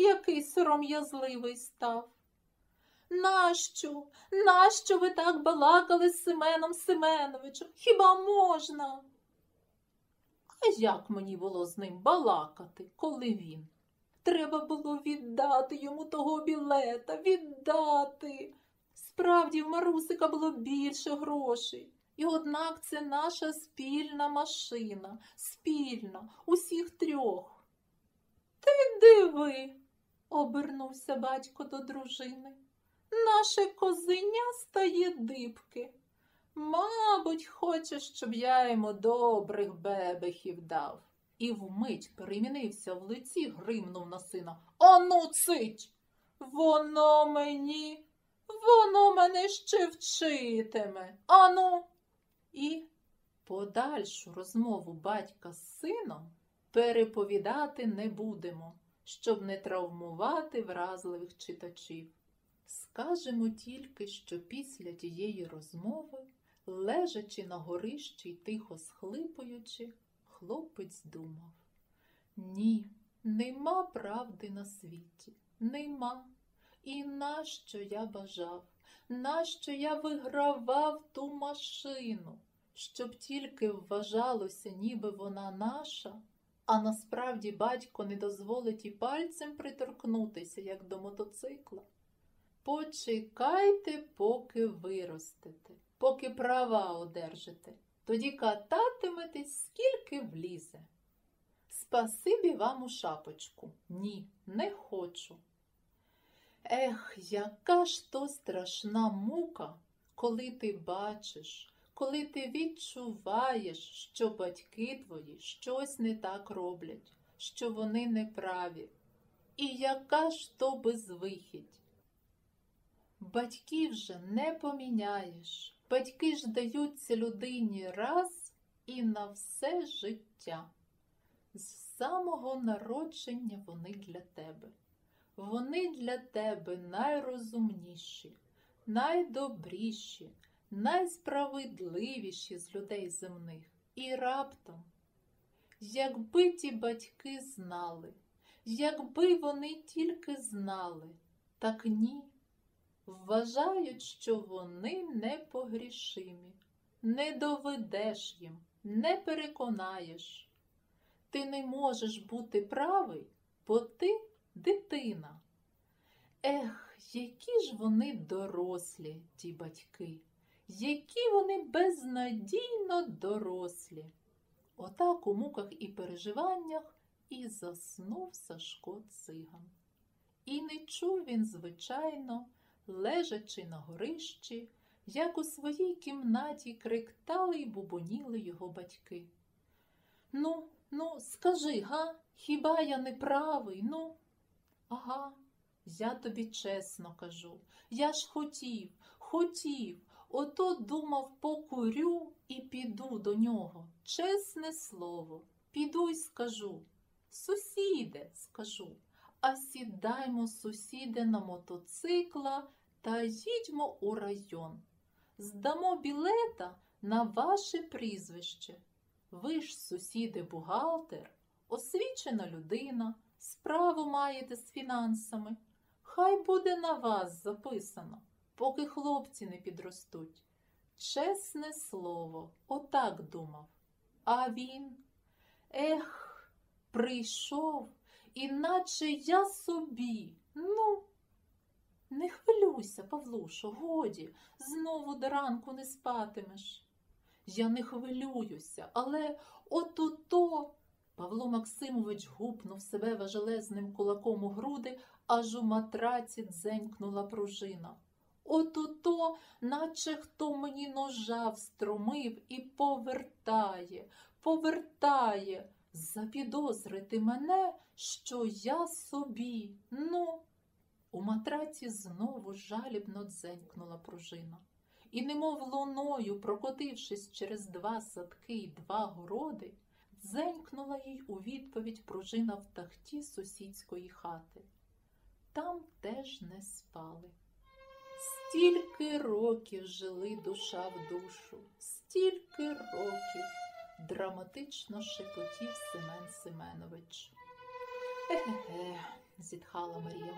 який сором'язливий став. Нащо? Нащо ви так балакали з Семеном Семеновичем? Хіба можна? А як мені було з ним балакати, коли він? Треба було віддати йому того білета, віддати. Справді, в Марусика було більше грошей. І однак це наша спільна машина, спільна, усіх трьох. Ти диви, обернувся батько до дружини. Наше козеня стає дибки. Мабуть, хоче, щоб я йому добрих бебехів дав. І вмить перемінився в лиці, гримнув на сина. Ану, цить! Воно мені, воно мене ще вчитиме. Ану. І подальшу розмову батька з сином переповідати не будемо, щоб не травмувати вразливих читачів. Скажемо тільки, що після тієї розмови, лежачи на горищі й тихо схлипуючи, хлопець думав ні, нема правди на світі, нема. І нащо я бажав, нащо я вигравав ту машину, щоб тільки вважалося, ніби вона наша, а насправді батько не дозволить і пальцем приторкнутися, як до мотоцикла. Почекайте, поки виростете, поки права одержите, тоді кататиметесь, скільки влізе. Спасибі вам у шапочку. Ні, не хочу. Ех, яка ж то страшна мука, коли ти бачиш, коли ти відчуваєш, що батьки твої щось не так роблять, що вони неправі. І яка ж то безвихідь? Батьків же не поміняєш. Батьки ж даються людині раз і на все життя. З самого народження вони для тебе. Вони для тебе найрозумніші, найдобріші, найсправедливіші з людей земних. І раптом, якби ті батьки знали, якби вони тільки знали, так ні вважають, що вони непогрішимі, не доведеш їм, не переконаєш. Ти не можеш бути правий, бо ти дитина. Ех, які ж вони дорослі, ті батьки, які вони безнадійно дорослі. Отак у муках і переживаннях і заснув Сашко циган. І не чув він, звичайно, лежачи на горищі, як у своїй кімнаті криктали й бубоніли його батьки. Ну, ну, скажи, га, хіба я не правий? Ну? Ага, я тобі чесно кажу. Я ж хотів, хотів, ото думав, покурю і піду до нього. Чесне слово, піду й скажу. Сусіде, скажу, а сідаймо, сусіде, на мотоцикла та їдьмо у район. Здамо білета на ваше прізвище. Ви ж, сусіди, бухгалтер, освічена людина, справу маєте з фінансами. Хай буде на вас записано, поки хлопці не підростуть. Чесне слово, отак думав. А він, ех, прийшов, іначе я собі. Ну, не хвилюйся, Павлушо, годі, знову до ранку не спатимеш. Я не хвилююся, але от-ото. Павло Максимович гупнув себе важелезним кулаком у груди, аж у матраці дзенькнула пружина. От-ото, наче хто мені ножа встромив і повертає, повертає, запідозрити мене, що я собі. Ну, у матраці знову жалібно дзенькнула пружина. І, немов луною, прокотившись через два садки й два городи, дзенькнула їй у відповідь пружина в тахті сусідської хати. Там теж не спали. Стільки років жили душа в душу, стільки років, драматично шепотів Семен Семенович. Еге, зітхала Марія